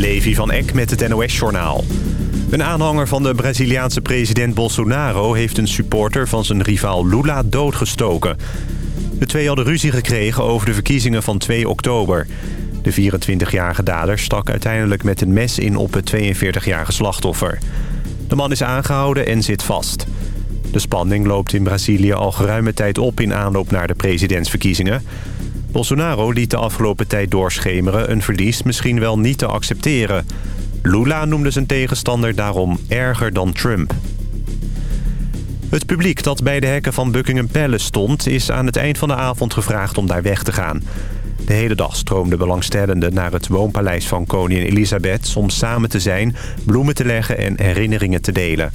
Levi van Eck met het NOS-journaal. Een aanhanger van de Braziliaanse president Bolsonaro... heeft een supporter van zijn rivaal Lula doodgestoken. De twee hadden ruzie gekregen over de verkiezingen van 2 oktober. De 24-jarige dader stak uiteindelijk met een mes in op het 42-jarige slachtoffer. De man is aangehouden en zit vast. De spanning loopt in Brazilië al geruime tijd op in aanloop naar de presidentsverkiezingen... Bolsonaro liet de afgelopen tijd doorschemeren een verlies misschien wel niet te accepteren. Lula noemde zijn tegenstander daarom erger dan Trump. Het publiek dat bij de hekken van Buckingham Palace stond... is aan het eind van de avond gevraagd om daar weg te gaan. De hele dag stroomden belangstellenden naar het woonpaleis van koningin Elisabeth... om samen te zijn, bloemen te leggen en herinneringen te delen.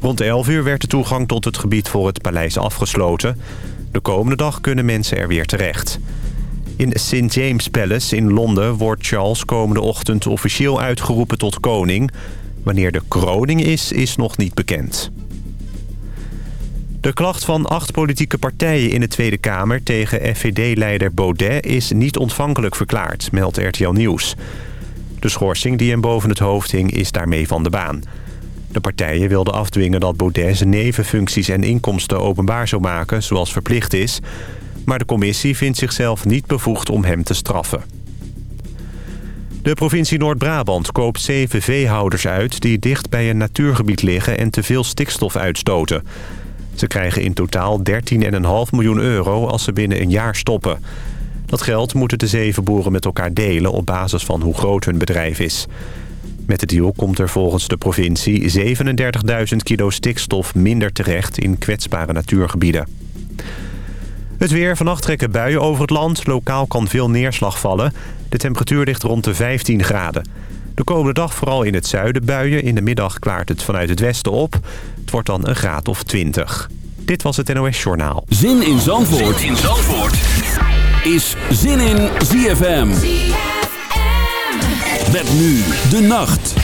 Rond 11 uur werd de toegang tot het gebied voor het paleis afgesloten... De komende dag kunnen mensen er weer terecht. In St. James Palace in Londen wordt Charles komende ochtend officieel uitgeroepen tot koning. Wanneer de kroning is, is nog niet bekend. De klacht van acht politieke partijen in de Tweede Kamer tegen FVD-leider Baudet is niet ontvankelijk verklaard, meldt RTL Nieuws. De schorsing die hem boven het hoofd hing is daarmee van de baan. De partijen wilden afdwingen dat Baudet zijn nevenfuncties en inkomsten openbaar zou maken, zoals verplicht is. Maar de commissie vindt zichzelf niet bevoegd om hem te straffen. De provincie Noord-Brabant koopt zeven veehouders uit... die dicht bij een natuurgebied liggen en te veel stikstof uitstoten. Ze krijgen in totaal 13,5 miljoen euro als ze binnen een jaar stoppen. Dat geld moeten de zeven boeren met elkaar delen op basis van hoe groot hun bedrijf is. Met de deal komt er volgens de provincie 37.000 kilo stikstof minder terecht in kwetsbare natuurgebieden. Het weer. Vannacht trekken buien over het land. Lokaal kan veel neerslag vallen. De temperatuur ligt rond de 15 graden. De komende dag vooral in het zuiden buien. In de middag klaart het vanuit het westen op. Het wordt dan een graad of 20. Dit was het NOS Journaal. Zin in Zandvoort, zin in Zandvoort. is Zin in ZFM. Met nu de nacht.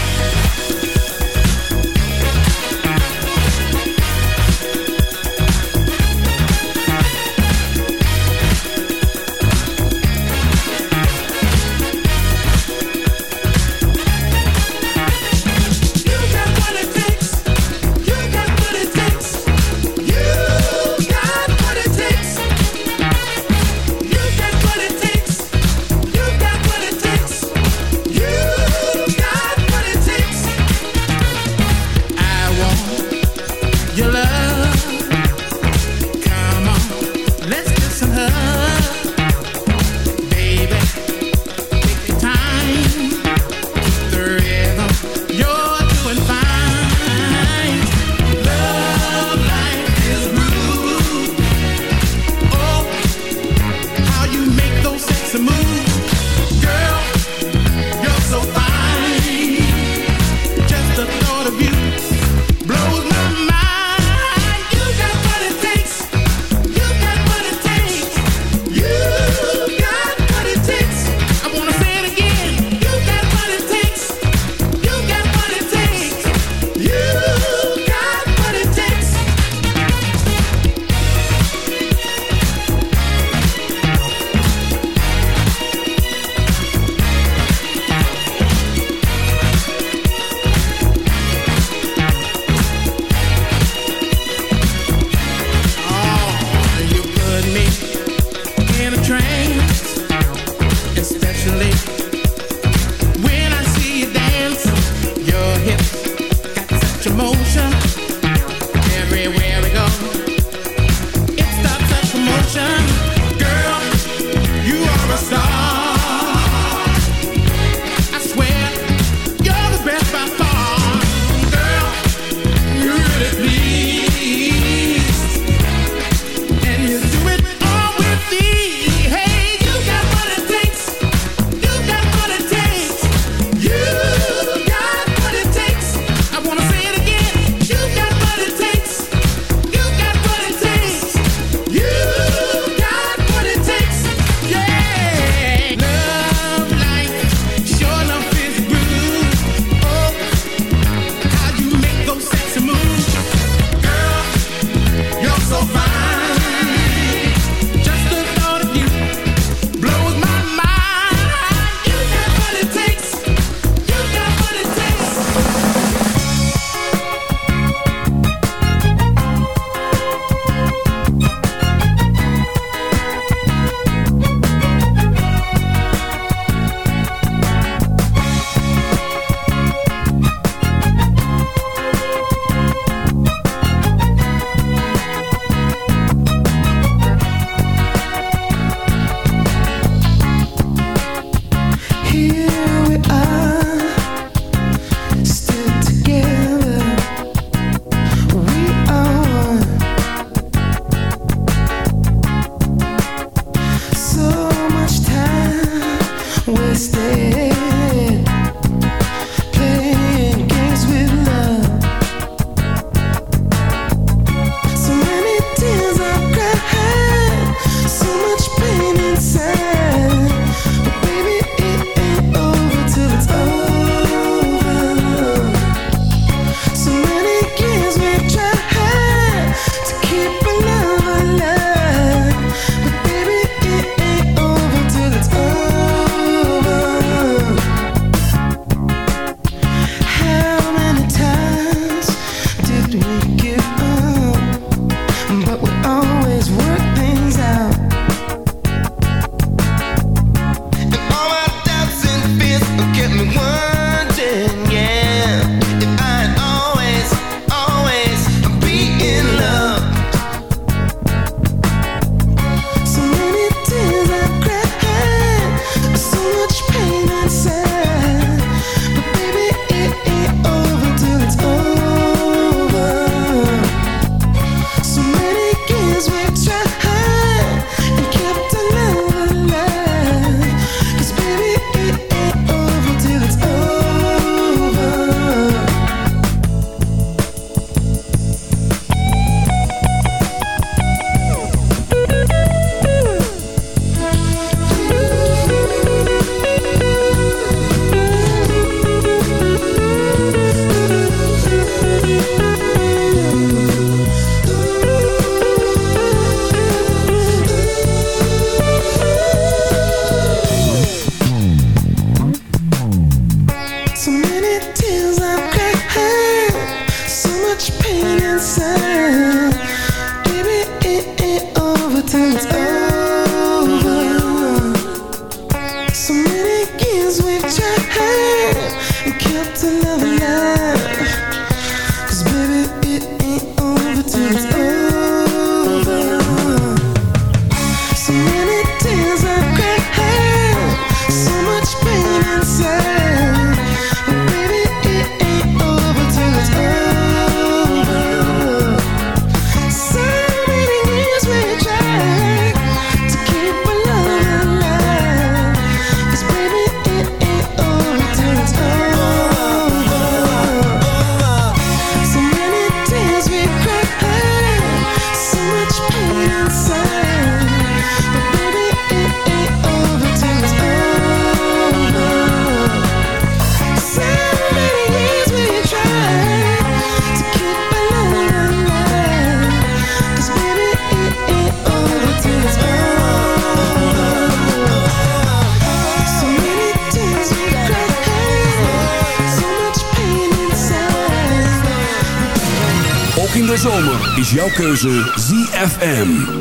Keuze ZFM.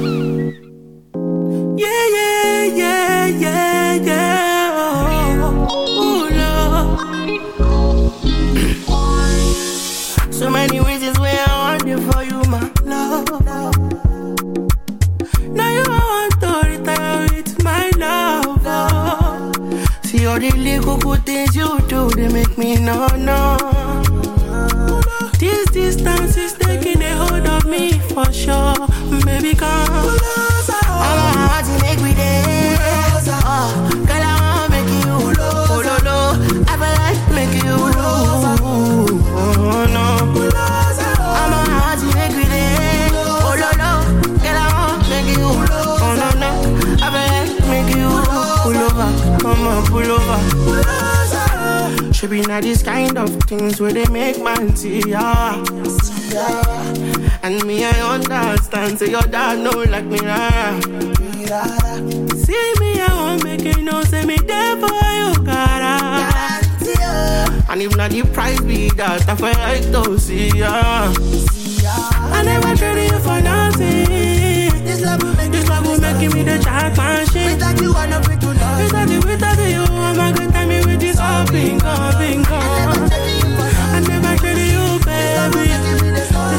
Should be not these kind of things where they make man see ya. And me, I understand, so your dad know like me, rara. See me, I won't make you know, say me there for you, cara. And if not the price be that, I feel like to see ya. I never traded you for nothing. This love will make, this love will make me the jackpot shit. Without you, I'm not free to love. Without you, without you, I'm not good time me with this all bingo, bingo. I never traded you, baby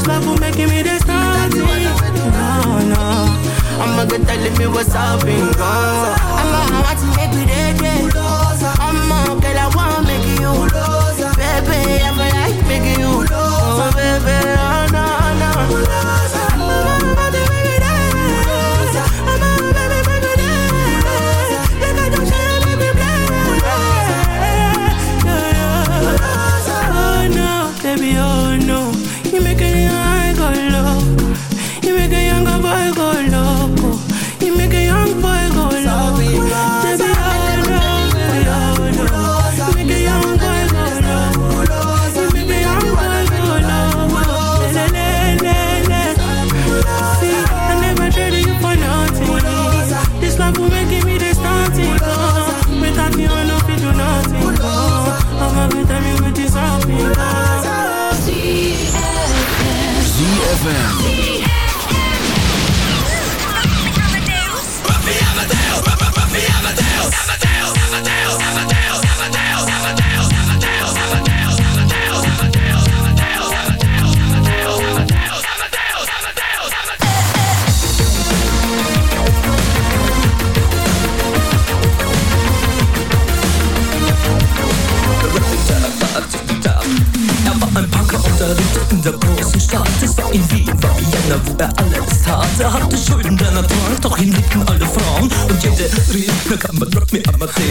much love for making me this naughty. No, no. I'm a good tell me what's up and go. I'm a want to make me dead, yeah. I'm a girl, I want make you. Baby, I'm a like make you. Oh, baby, oh, no, no. ZFM.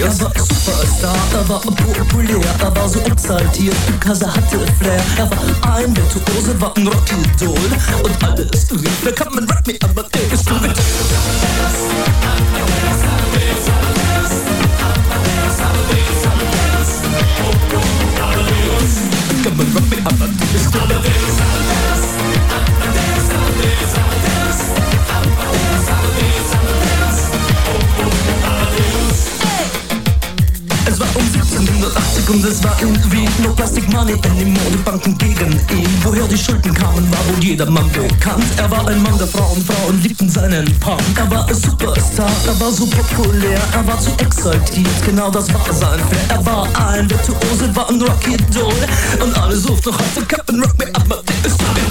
Ja, Er war Superstar, er war populär, er war so exaltiert, Kasa hatte Flair. Er war ein Virtuose, war ein Rockidol und alles rief, da kann man rock me, aber der ist gut. Come and rock me, I'm a. I'm a dance, I'm a dance, I'm. 1780 und es war in Wien No Plastic Money in den Modebanken gegen ihn. Woher die Schulden kamen, war wohl jedermann bekannt. Er war ein Mann der Frauen, Frauen liebten seinen Punk. Er war ein Superstar, er war so populär Er war zu exaltiert, genau das war sein Flair. Er war ein Virtuose, war ein Rocky Doll. Und alle suchten noch heute Captain Rock Me Up, my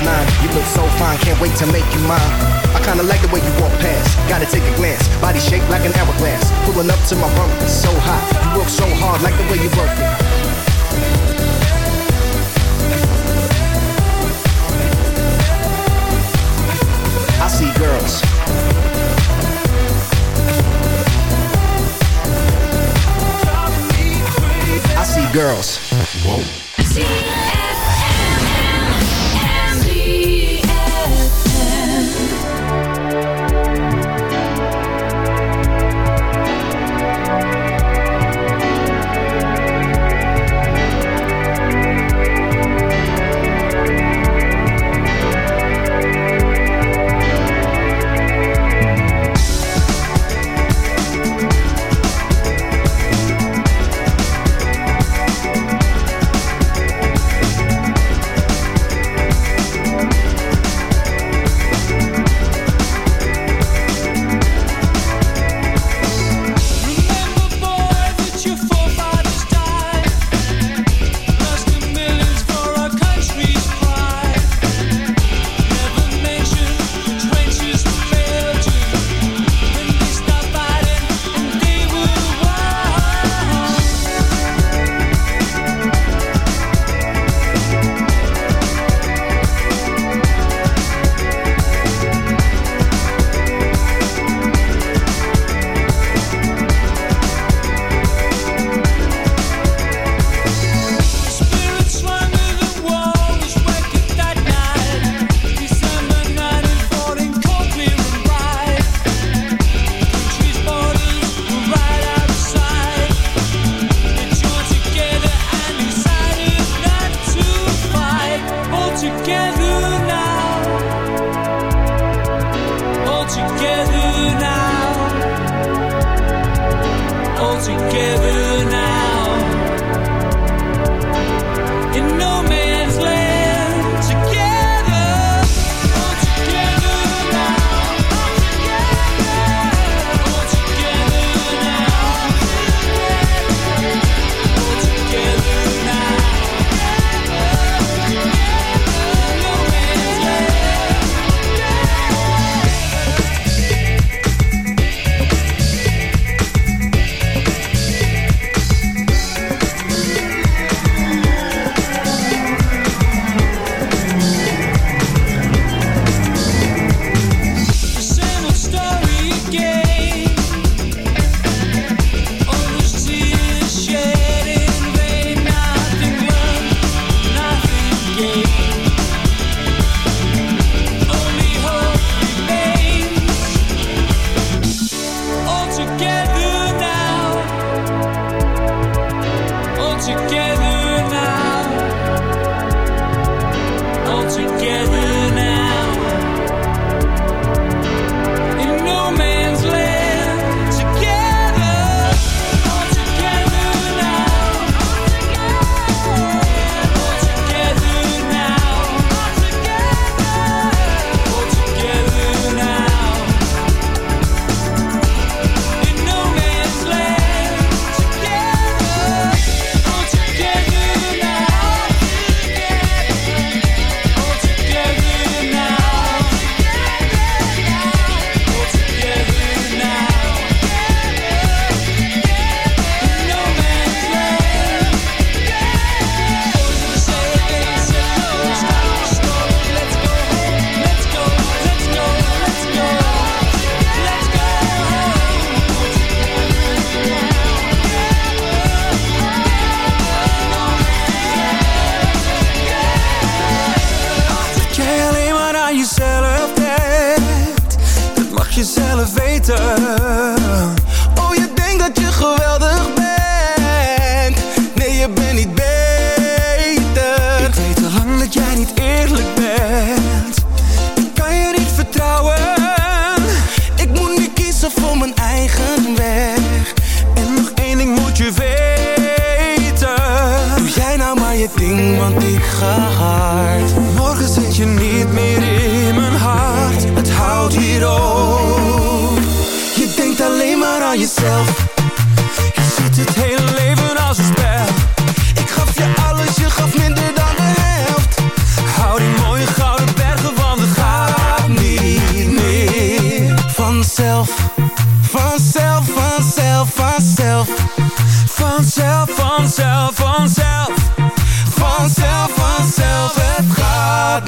You look so fine, can't wait to make you mine. I kinda like the way you walk past, gotta take a glance. Body shaped like an hourglass, pulling up to my bumper, so hot. You work so hard, like the way you work it. I see girls. I see girls. Whoa.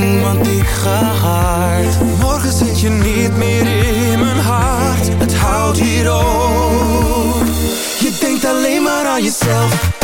want ik ga. Morgen zit je niet meer in mijn hart. Het houdt hier op. Je denkt alleen maar aan jezelf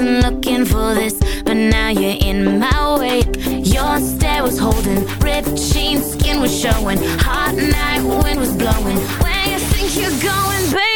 wasn't looking for this, but now you're in my way. Your stare was holding, ripped jeans, skin was showing, hot night wind was blowing. Where you think you're going, baby?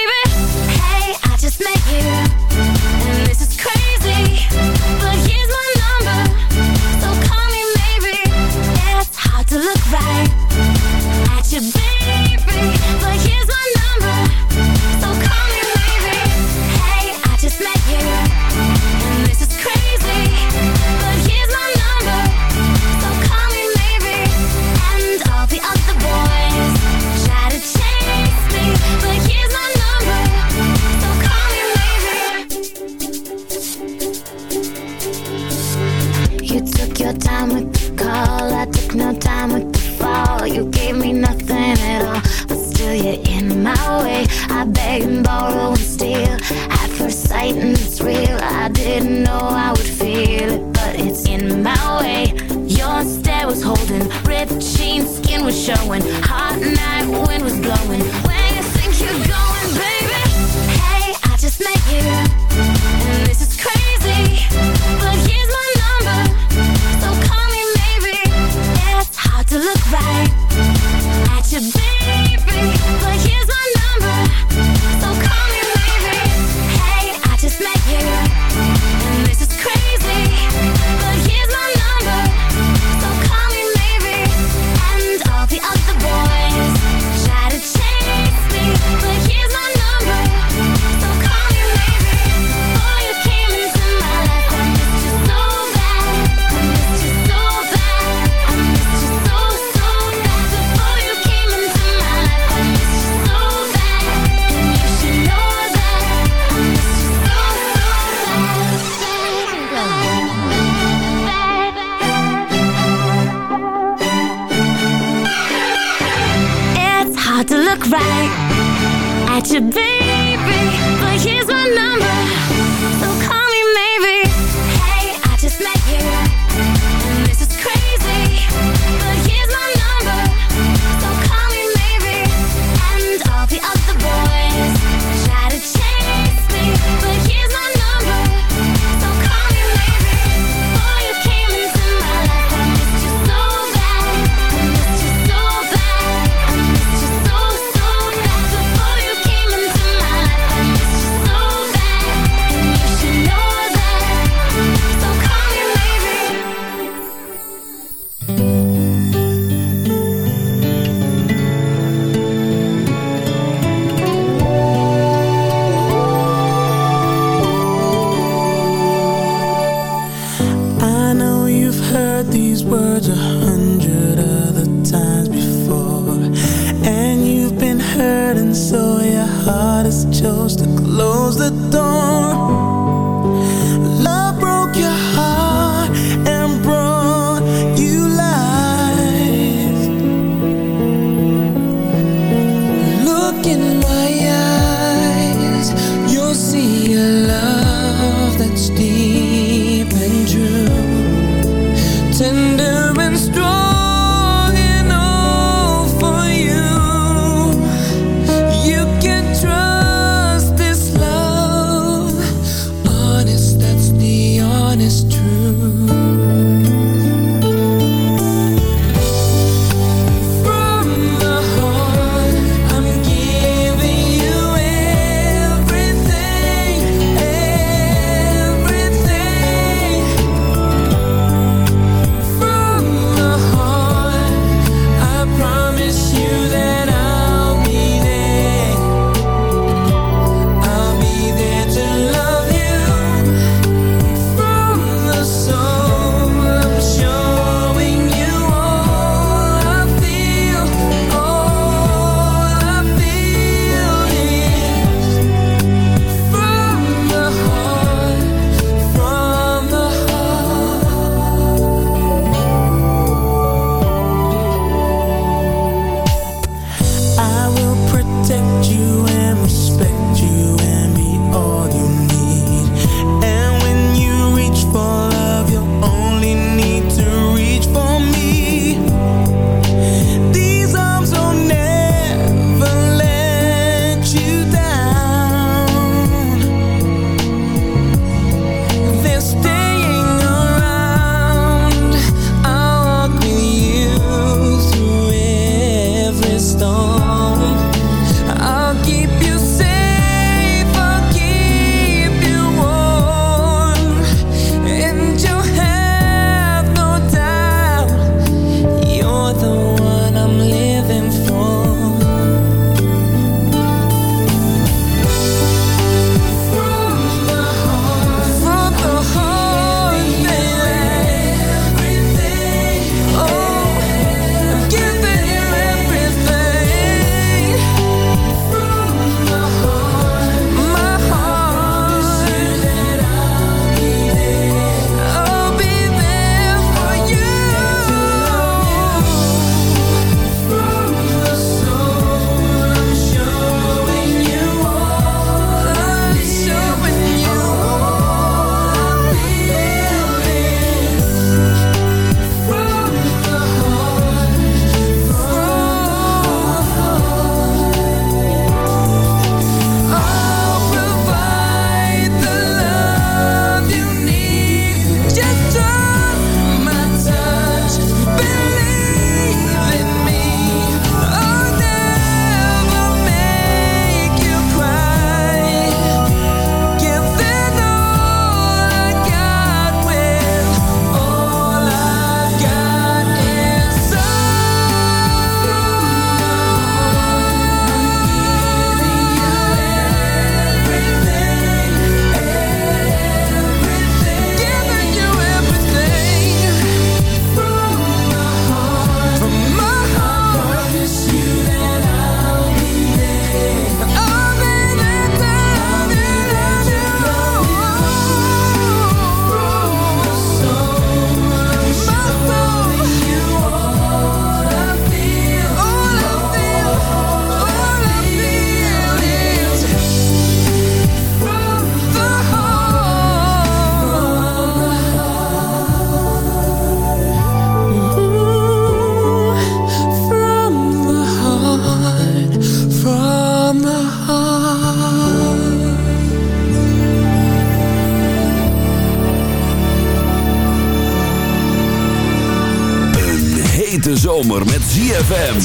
Hete zomer met ZFM.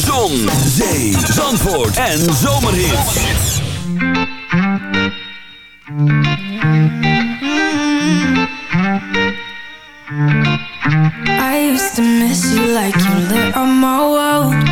Zon, zee, zandvoort en zomerhits. I used to miss you like you lit on my world.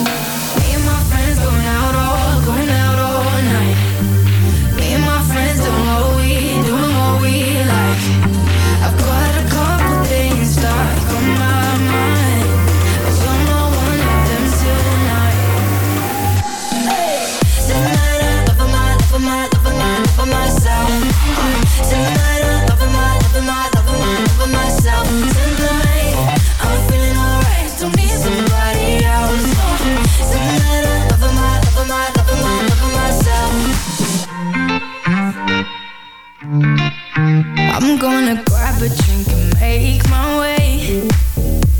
Gonna grab a drink and make my way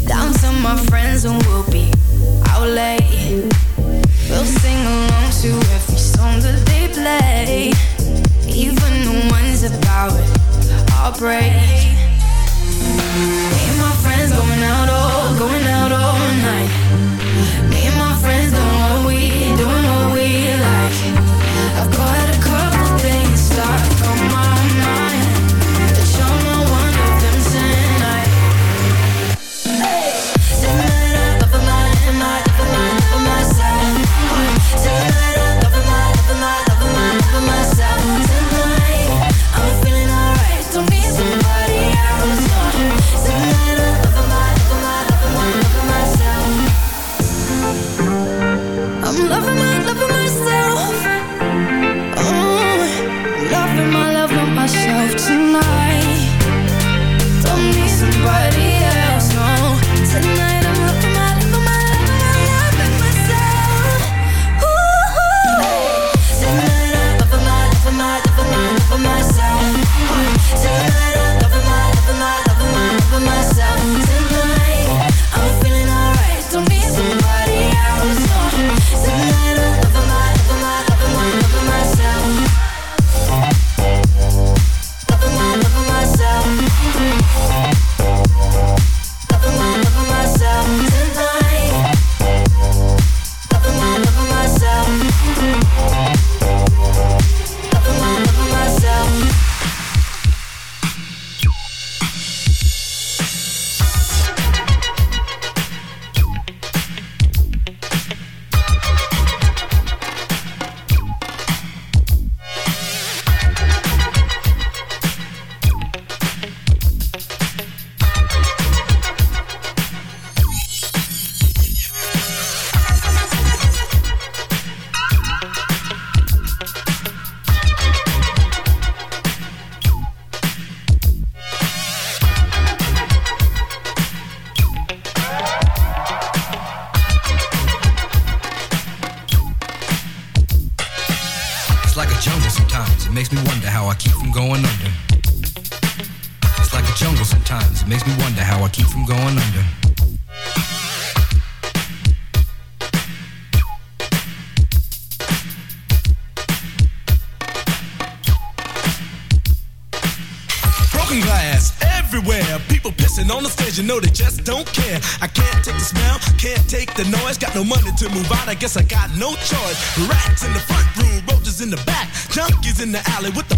down to my friends and we'll be out late. We'll sing along to every song that they play, even the ones about heartbreak. Me and Sometimes. It makes me wonder how I keep from going under. Broken glass everywhere. People pissing on the stage, you know they just don't care. I can't take the smell, can't take the noise. Got no money to move out, I guess I got no choice. Rats in the front room, roaches in the back, junkies in the alley with the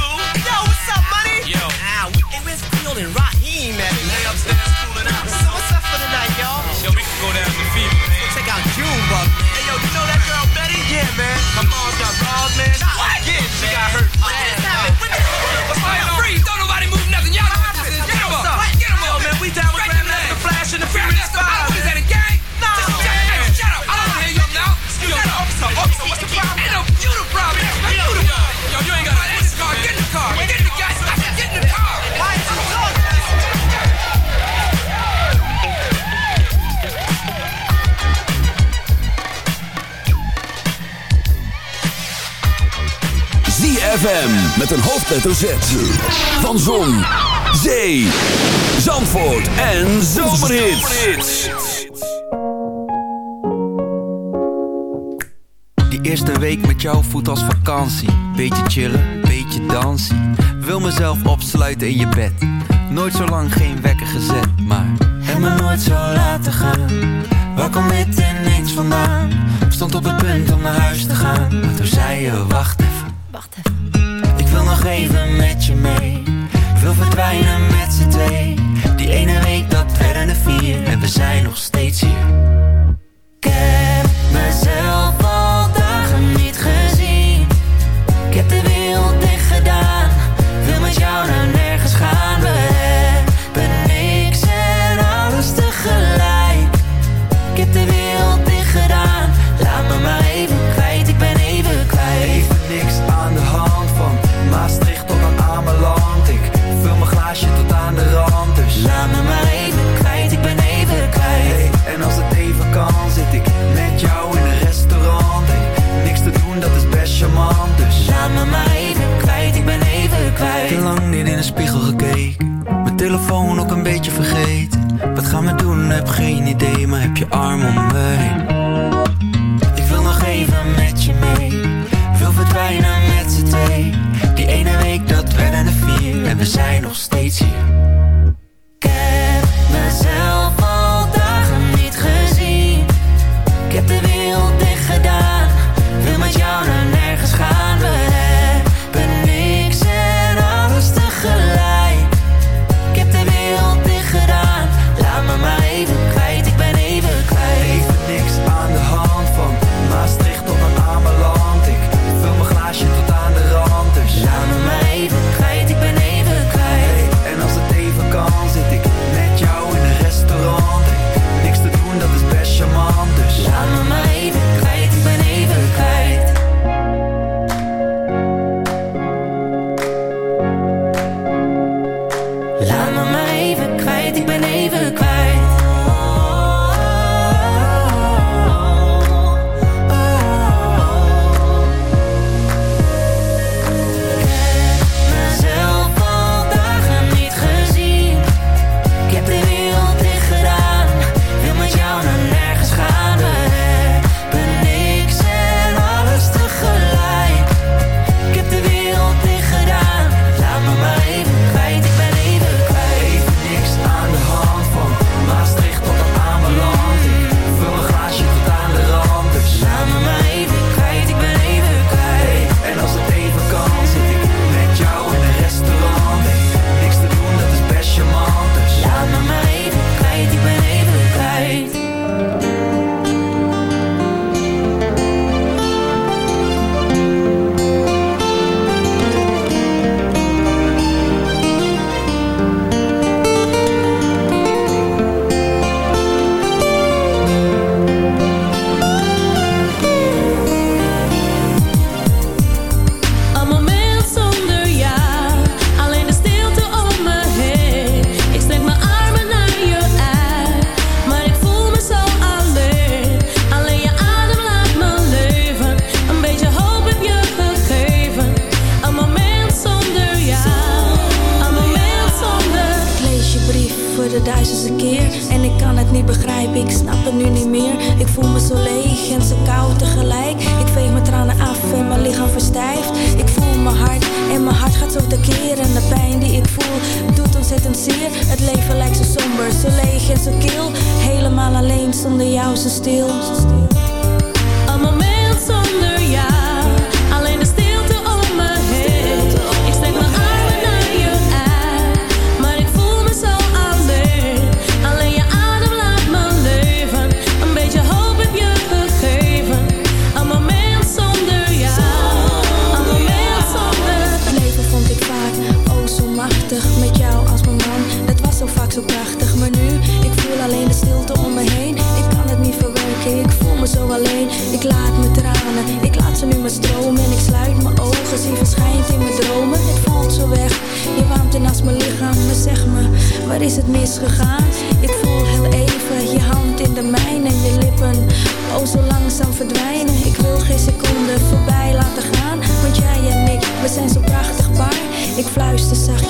And Raheem at? Lay upstairs ZFM met een hoofdletter Z. Van Zon, Zee, Zandvoort en Zomerhit. Die eerste week met jou voet als vakantie. Beetje chillen, beetje dansen. Wil mezelf opsluiten in je bed. Nooit zo lang geen wekker gezet, maar... Heb me nooit zo laten gaan. Waar kom dit ineens vandaan? Stond op het punt om naar huis te gaan. Maar toen zei je, wacht even. Wacht even nog even met je mee. Veel wil verdwijnen met z'n twee. Die ene week dat werden er vier. En we zijn nog steeds hier. laat me maar even kwijt, ik ben even kwijt. Te lang niet in de spiegel gekeken. Mijn telefoon ook een beetje vergeten. Wat gaan we doen, heb geen idee Maar heb je arm om mij. Ik wil nog even met je mee. Wil verdwijnen met z'n twee. Die ene week, dat werden de vier En we zijn nog steeds hier.